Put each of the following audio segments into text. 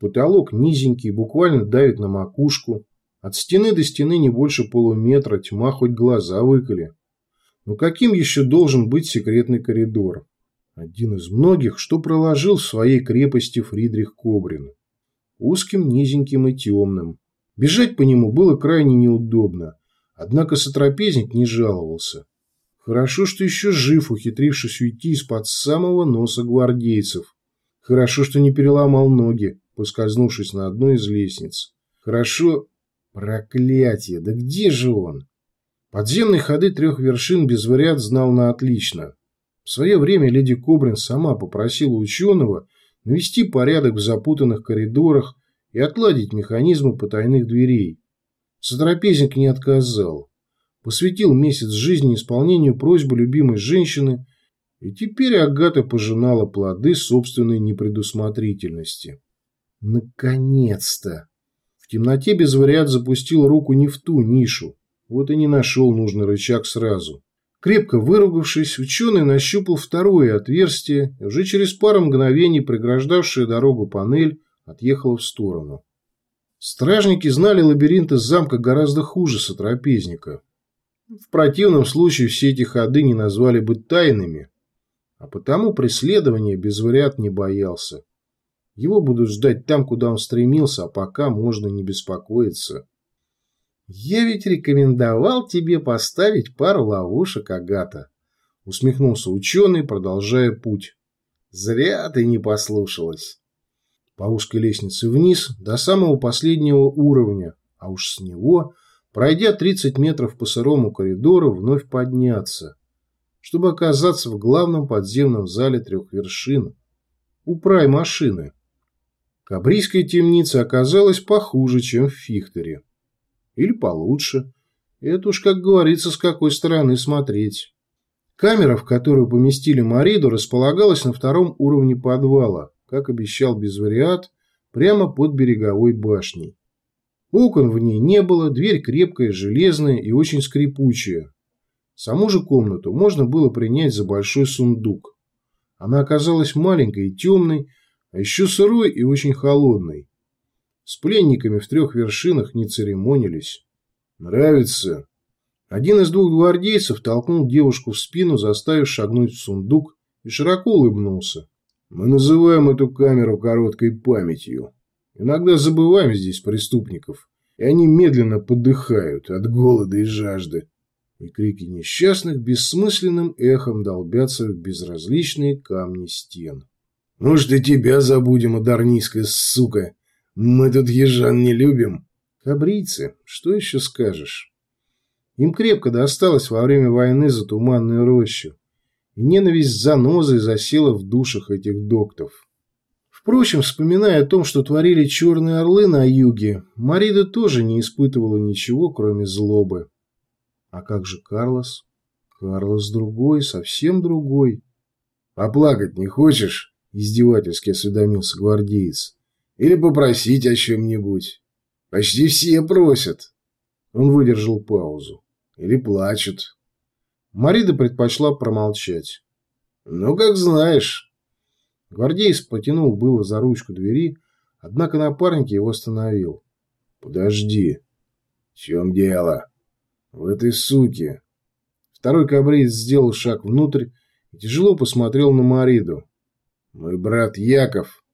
Потолок низенький, буквально давит на макушку. От стены до стены не больше полуметра, тьма хоть глаза выколи. Но каким еще должен быть секретный коридор? Один из многих, что проложил в своей крепости Фридрих Кобрин. Узким, низеньким и темным. Бежать по нему было крайне неудобно. Однако сотрапезник не жаловался. Хорошо, что еще жив, ухитрившись уйти из-под самого носа гвардейцев. Хорошо, что не переломал ноги, поскользнувшись на одной из лестниц. Хорошо... Проклятие! Да где же он? Подземные ходы трех вершин без вариат знал на отлично. В свое время леди Кобрин сама попросила ученого навести порядок в запутанных коридорах и отладить механизмы потайных дверей. Сотрапезник не отказал. Посвятил месяц жизни исполнению просьбы любимой женщины, и теперь Агата пожинала плоды собственной непредусмотрительности. Наконец-то! В темноте без вариат запустил руку не в ту нишу. Вот и не нашел нужный рычаг сразу. Крепко выругавшись, ученый нащупал второе отверстие, и уже через пару мгновений преграждавшая дорогу панель отъехала в сторону. Стражники знали лабиринты замка гораздо хуже сотрапезника. В противном случае все эти ходы не назвали бы тайными, а потому преследования без вариат не боялся. Его будут ждать там, куда он стремился, а пока можно не беспокоиться. «Я ведь рекомендовал тебе поставить пару ловушек, Агата», усмехнулся ученый, продолжая путь. «Зря ты не послушалась» по узкой лестнице вниз до самого последнего уровня, а уж с него, пройдя 30 метров по сырому коридору, вновь подняться, чтобы оказаться в главном подземном зале трех вершин, у прай-машины. Кабрийская темница оказалась похуже, чем в Фихтере. Или получше. Это уж, как говорится, с какой стороны смотреть. Камера, в которую поместили Мариду, располагалась на втором уровне подвала – как обещал Безвариат, прямо под береговой башней. Окон в ней не было, дверь крепкая, железная и очень скрипучая. Саму же комнату можно было принять за большой сундук. Она оказалась маленькой и темной, а еще сырой и очень холодной. С пленниками в трех вершинах не церемонились. «Нравится?» Один из двух гвардейцев толкнул девушку в спину, заставив шагнуть в сундук, и широко улыбнулся. Мы называем эту камеру короткой памятью. Иногда забываем здесь преступников, и они медленно подыхают от голода и жажды. И крики несчастных бессмысленным эхом долбятся в безразличные камни стен. «Может, и тебя забудем, адарнийская сука? Мы тут ежан не любим». Кабрийцы, что еще скажешь? Им крепко досталось во время войны за туманную рощу и ненависть занозой засела в душах этих доктов. Впрочем, вспоминая о том, что творили черные орлы на юге, Марида тоже не испытывала ничего, кроме злобы. А как же Карлос? Карлос другой, совсем другой. «Поплакать не хочешь?» – издевательски осведомился гвардеец. «Или попросить о чем-нибудь? Почти все просят». Он выдержал паузу. «Или плачут. Марида предпочла промолчать. «Ну, как знаешь». Гвардейц потянул было за ручку двери, однако напарник его остановил. «Подожди. В чем дело?» «В этой суке». Второй кабриец сделал шаг внутрь и тяжело посмотрел на Мариду. «Мой брат Яков».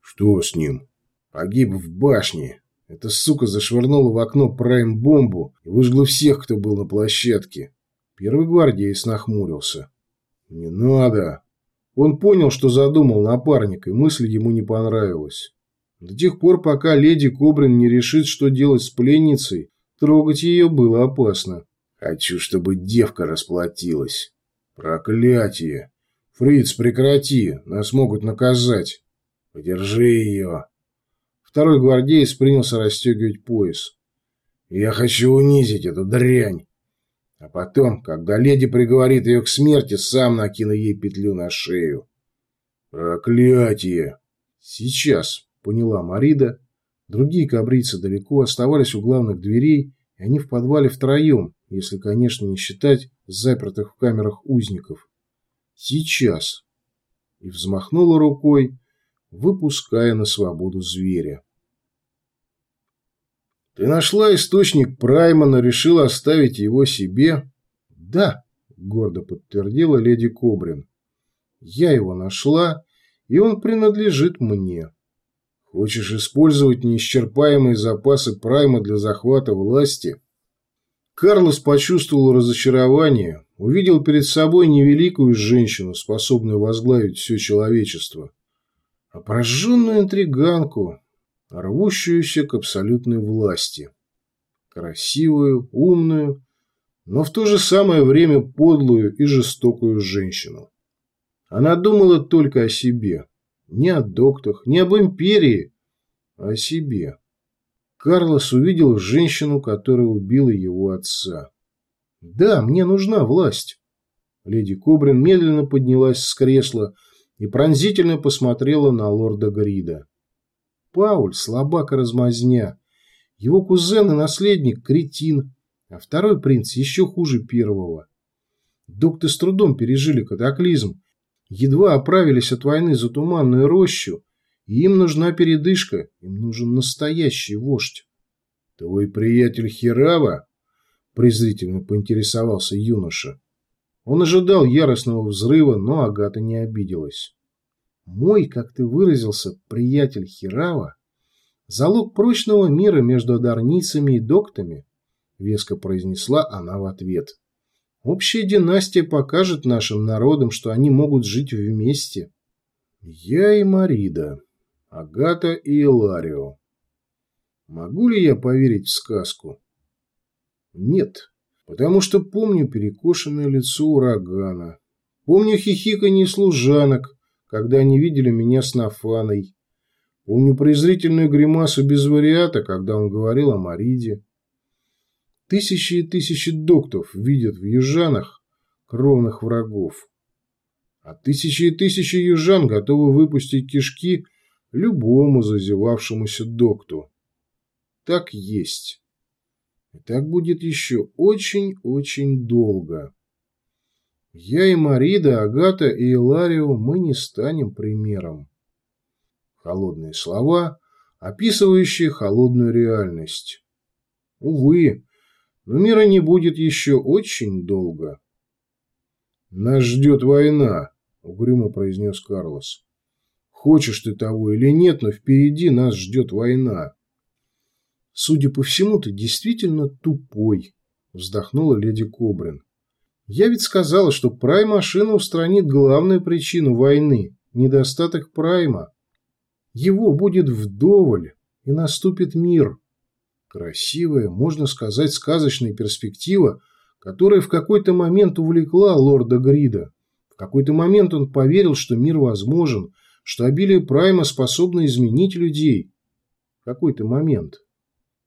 «Что с ним?» «Погиб в башне. Эта сука зашвырнула в окно прайм-бомбу и выжгла всех, кто был на площадке». Первый гвардеец нахмурился. «Не надо!» Он понял, что задумал напарник, и мысль ему не понравилась. До тех пор, пока леди Кобрин не решит, что делать с пленницей, трогать ее было опасно. «Хочу, чтобы девка расплатилась». «Проклятие! Фриц, прекрати! Нас могут наказать!» «Подержи ее!» Второй гвардеец принялся расстегивать пояс. «Я хочу унизить эту дрянь!» А потом, когда леди приговорит ее к смерти, сам накину ей петлю на шею. Проклятие! Сейчас, поняла Марида. Другие кабрицы далеко оставались у главных дверей, и они в подвале втроем, если, конечно, не считать запертых в камерах узников. Сейчас. И взмахнула рукой. выпуская на свободу зверя. «Ты нашла источник Прайма, но решила оставить его себе?» «Да», — гордо подтвердила леди Кобрин. «Я его нашла, и он принадлежит мне». «Хочешь использовать неисчерпаемые запасы Прайма для захвата власти?» Карлос почувствовал разочарование, увидел перед собой невеликую женщину, способную возглавить все человечество, а прожженную интриганку, рвущуюся к абсолютной власти. Красивую, умную, но в то же самое время подлую и жестокую женщину. Она думала только о себе. Не о доктах, не об империи, а о себе. Карлос увидел женщину, которая убила его отца. «Да, мне нужна власть». Леди Кобрин медленно поднялась с кресла и пронзительно посмотрела на лорда Грида. Пауль – слабак и размазня. Его кузен и наследник – кретин, а второй принц еще хуже первого. Докты с трудом пережили катаклизм, едва оправились от войны за туманную рощу, и им нужна передышка, им нужен настоящий вождь. «Твой приятель Хирава?» – презрительно поинтересовался юноша. Он ожидал яростного взрыва, но Агата не обиделась. «Мой, как ты выразился, приятель Хирава, залог прочного мира между одарницами и доктами», – веско произнесла она в ответ. «Общая династия покажет нашим народам, что они могут жить вместе». «Я и Марида», Агата и Иларио. Могу ли я поверить в сказку? Нет, потому что помню перекошенное лицо урагана. Помню хихиканье служанок, когда они видели меня с Нафаной. Помню презрительную гримасу без вариата, когда он говорил о Мариде. Тысячи и тысячи доктов видят в южанах кровных врагов. А тысячи и тысячи южан готовы выпустить кишки – любому зазевавшемуся докту. Так есть. И так будет еще очень-очень долго. Я и Марида, Агата и Иларио мы не станем примером. Холодные слова, описывающие холодную реальность. Увы, но мира не будет еще очень долго. «Нас ждет война», — угрюмо произнес Карлос. Хочешь ты того или нет, но впереди нас ждет война. Судя по всему, ты действительно тупой, вздохнула леди Кобрин. Я ведь сказала, что прайм-машина устранит главную причину войны – недостаток прайма. Его будет вдоволь, и наступит мир. Красивая, можно сказать, сказочная перспектива, которая в какой-то момент увлекла лорда Грида. В какой-то момент он поверил, что мир возможен, что обилие прайма способно изменить людей в какой-то момент.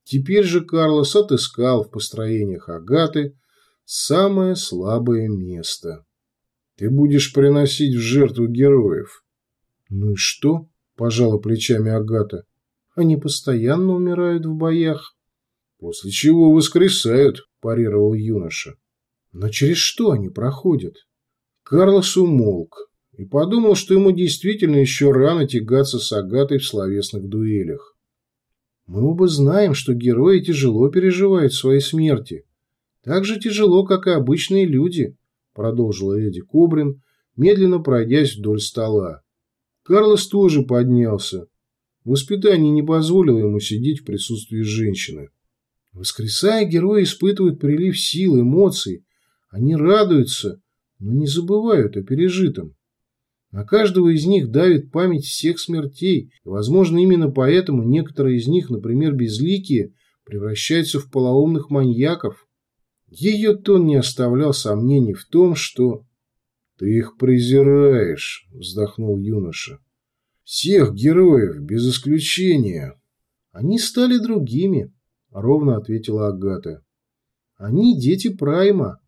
Теперь же Карлос отыскал в построениях Агаты самое слабое место. Ты будешь приносить в жертву героев. Ну и что? Пожала плечами Агата. Они постоянно умирают в боях. После чего воскресают, парировал юноша. Но через что они проходят? Карлос умолк и подумал, что ему действительно еще рано тягаться с Агатой в словесных дуэлях. Мы оба знаем, что герои тяжело переживают свои смерти. Так же тяжело, как и обычные люди, продолжила леди Кобрин, медленно пройдясь вдоль стола. Карлос тоже поднялся. Воспитание не позволило ему сидеть в присутствии женщины. Воскресая, герои испытывают прилив сил, эмоций. Они радуются, но не забывают о пережитом. На каждого из них давит память всех смертей, и, возможно, именно поэтому некоторые из них, например, безликие, превращаются в полоумных маньяков. Ее тон не оставлял сомнений в том, что... «Ты их презираешь», — вздохнул юноша. «Всех героев, без исключения». «Они стали другими», — ровно ответила Агата. «Они дети Прайма».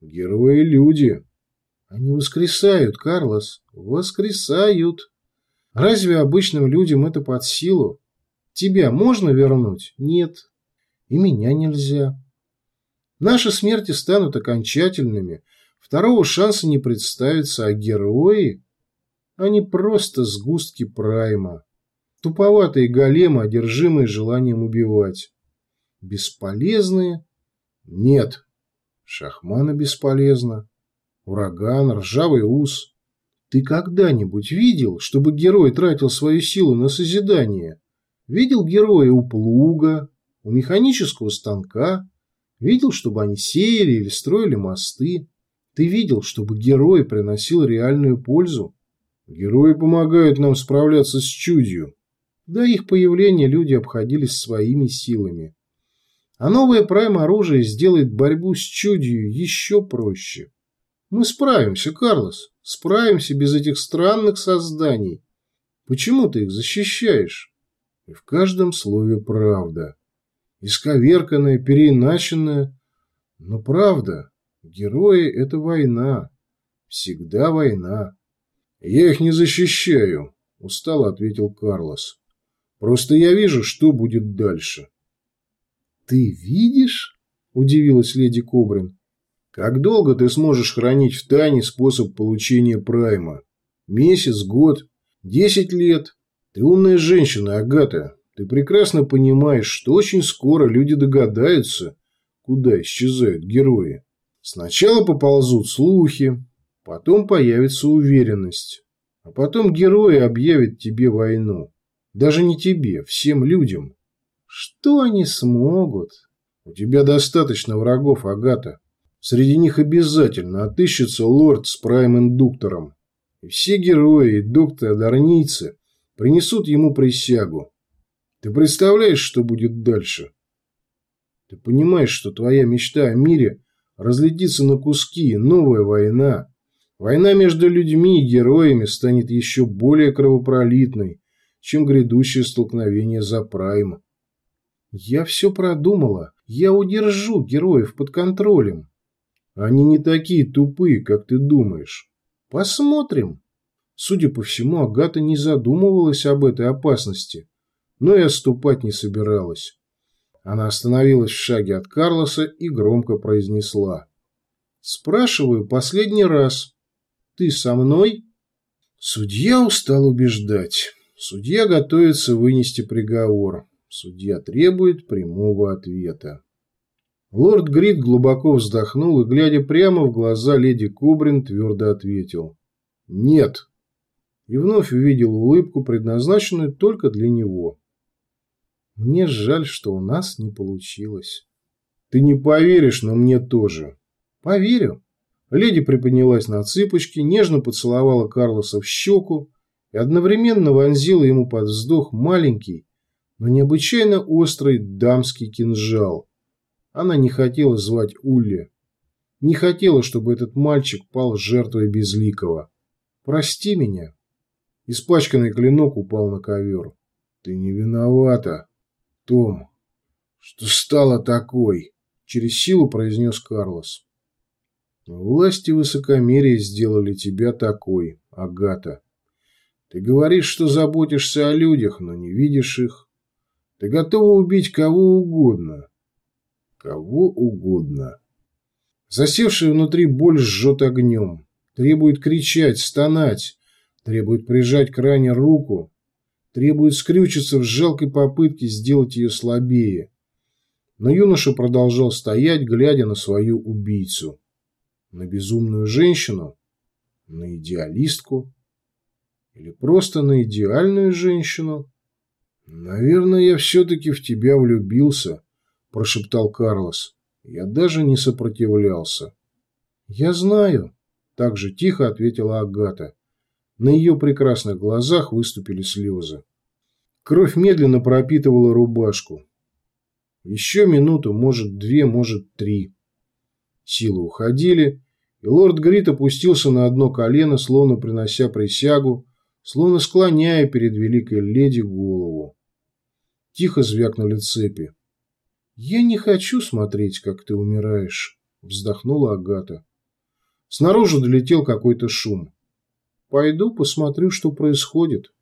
«Герои-люди», они воскресают, Карлос, воскресают. Разве обычным людям это под силу? Тебя можно вернуть? Нет. И меня нельзя. Наши смерти станут окончательными. Второго шанса не представится, а герои... Они просто сгустки прайма. Туповатые големы, одержимые желанием убивать. Бесполезные? Нет. Шахмана бесполезна. Ураган, ржавый ус. Ты когда-нибудь видел, чтобы герой тратил свою силу на созидание? Видел героя у плуга, у механического станка? Видел, чтобы они сеяли или строили мосты? Ты видел, чтобы герой приносил реальную пользу? Герои помогают нам справляться с чудью. До их появления люди обходились своими силами. А новое прайм-оружие сделает борьбу с чудью еще проще. Мы справимся, Карлос, справимся без этих странных созданий. Почему ты их защищаешь? И в каждом слове правда. Исковерканная, переиначенная, но правда. Герои – это война. Всегда война. Я их не защищаю, устало ответил Карлос. Просто я вижу, что будет дальше. Ты видишь? Удивилась леди Кобрин. Как долго ты сможешь хранить в тайне способ получения прайма? Месяц, год, десять лет? Ты умная женщина, Агата. Ты прекрасно понимаешь, что очень скоро люди догадаются, куда исчезают герои. Сначала поползут слухи, потом появится уверенность, а потом герои объявят тебе войну. Даже не тебе, всем людям. Что они смогут? У тебя достаточно врагов, Агата. Среди них обязательно отыщется лорд с прайм-индуктором. И все герои и докторы-одарницы принесут ему присягу. Ты представляешь, что будет дальше? Ты понимаешь, что твоя мечта о мире разлетится на куски, новая война. Война между людьми и героями станет еще более кровопролитной, чем грядущее столкновение за Прайм. Я все продумала. Я удержу героев под контролем. Они не такие тупые, как ты думаешь. Посмотрим. Судя по всему, Агата не задумывалась об этой опасности, но и отступать не собиралась. Она остановилась в шаге от Карлоса и громко произнесла. «Спрашиваю последний раз. Ты со мной?» Судья устал убеждать. Судья готовится вынести приговор. Судья требует прямого ответа. Лорд Грид глубоко вздохнул и, глядя прямо в глаза леди Кобрин, твердо ответил. «Нет». И вновь увидел улыбку, предназначенную только для него. Мне жаль, что у нас не получилось. Ты не поверишь, но мне тоже. Поверю. Леди приподнялась на цыпочки, нежно поцеловала Карлоса в щеку и одновременно вонзила ему под вздох маленький, но необычайно острый дамский кинжал. Она не хотела звать Улли. Не хотела, чтобы этот мальчик пал жертвой безликого. Прости меня. Испачканный клинок упал на ковер. Ты не виновата том, что стала такой, через силу произнес Карлос. Власти высокомерия сделали тебя такой, Агата. Ты говоришь, что заботишься о людях, но не видишь их. Ты готова убить кого угодно. Кого угодно. Засевшая внутри боль жжет огнем. Требует кричать, стонать. Требует прижать к ране руку, требует скрючиться в жалкой попытке сделать ее слабее. Но юноша продолжал стоять, глядя на свою убийцу. На безумную женщину? На идеалистку? Или просто на идеальную женщину? «Наверное, я все-таки в тебя влюбился», – прошептал Карлос. Я даже не сопротивлялся. «Я знаю», – так же тихо ответила Агата. На ее прекрасных глазах выступили слезы. Кровь медленно пропитывала рубашку. Еще минуту, может две, может три. Силы уходили, и лорд Грит опустился на одно колено, словно принося присягу, словно склоняя перед великой леди голову. Тихо звякнули цепи. «Я не хочу смотреть, как ты умираешь», – вздохнула Агата. Снаружи долетел какой-то шум. Пойду посмотрю, что происходит.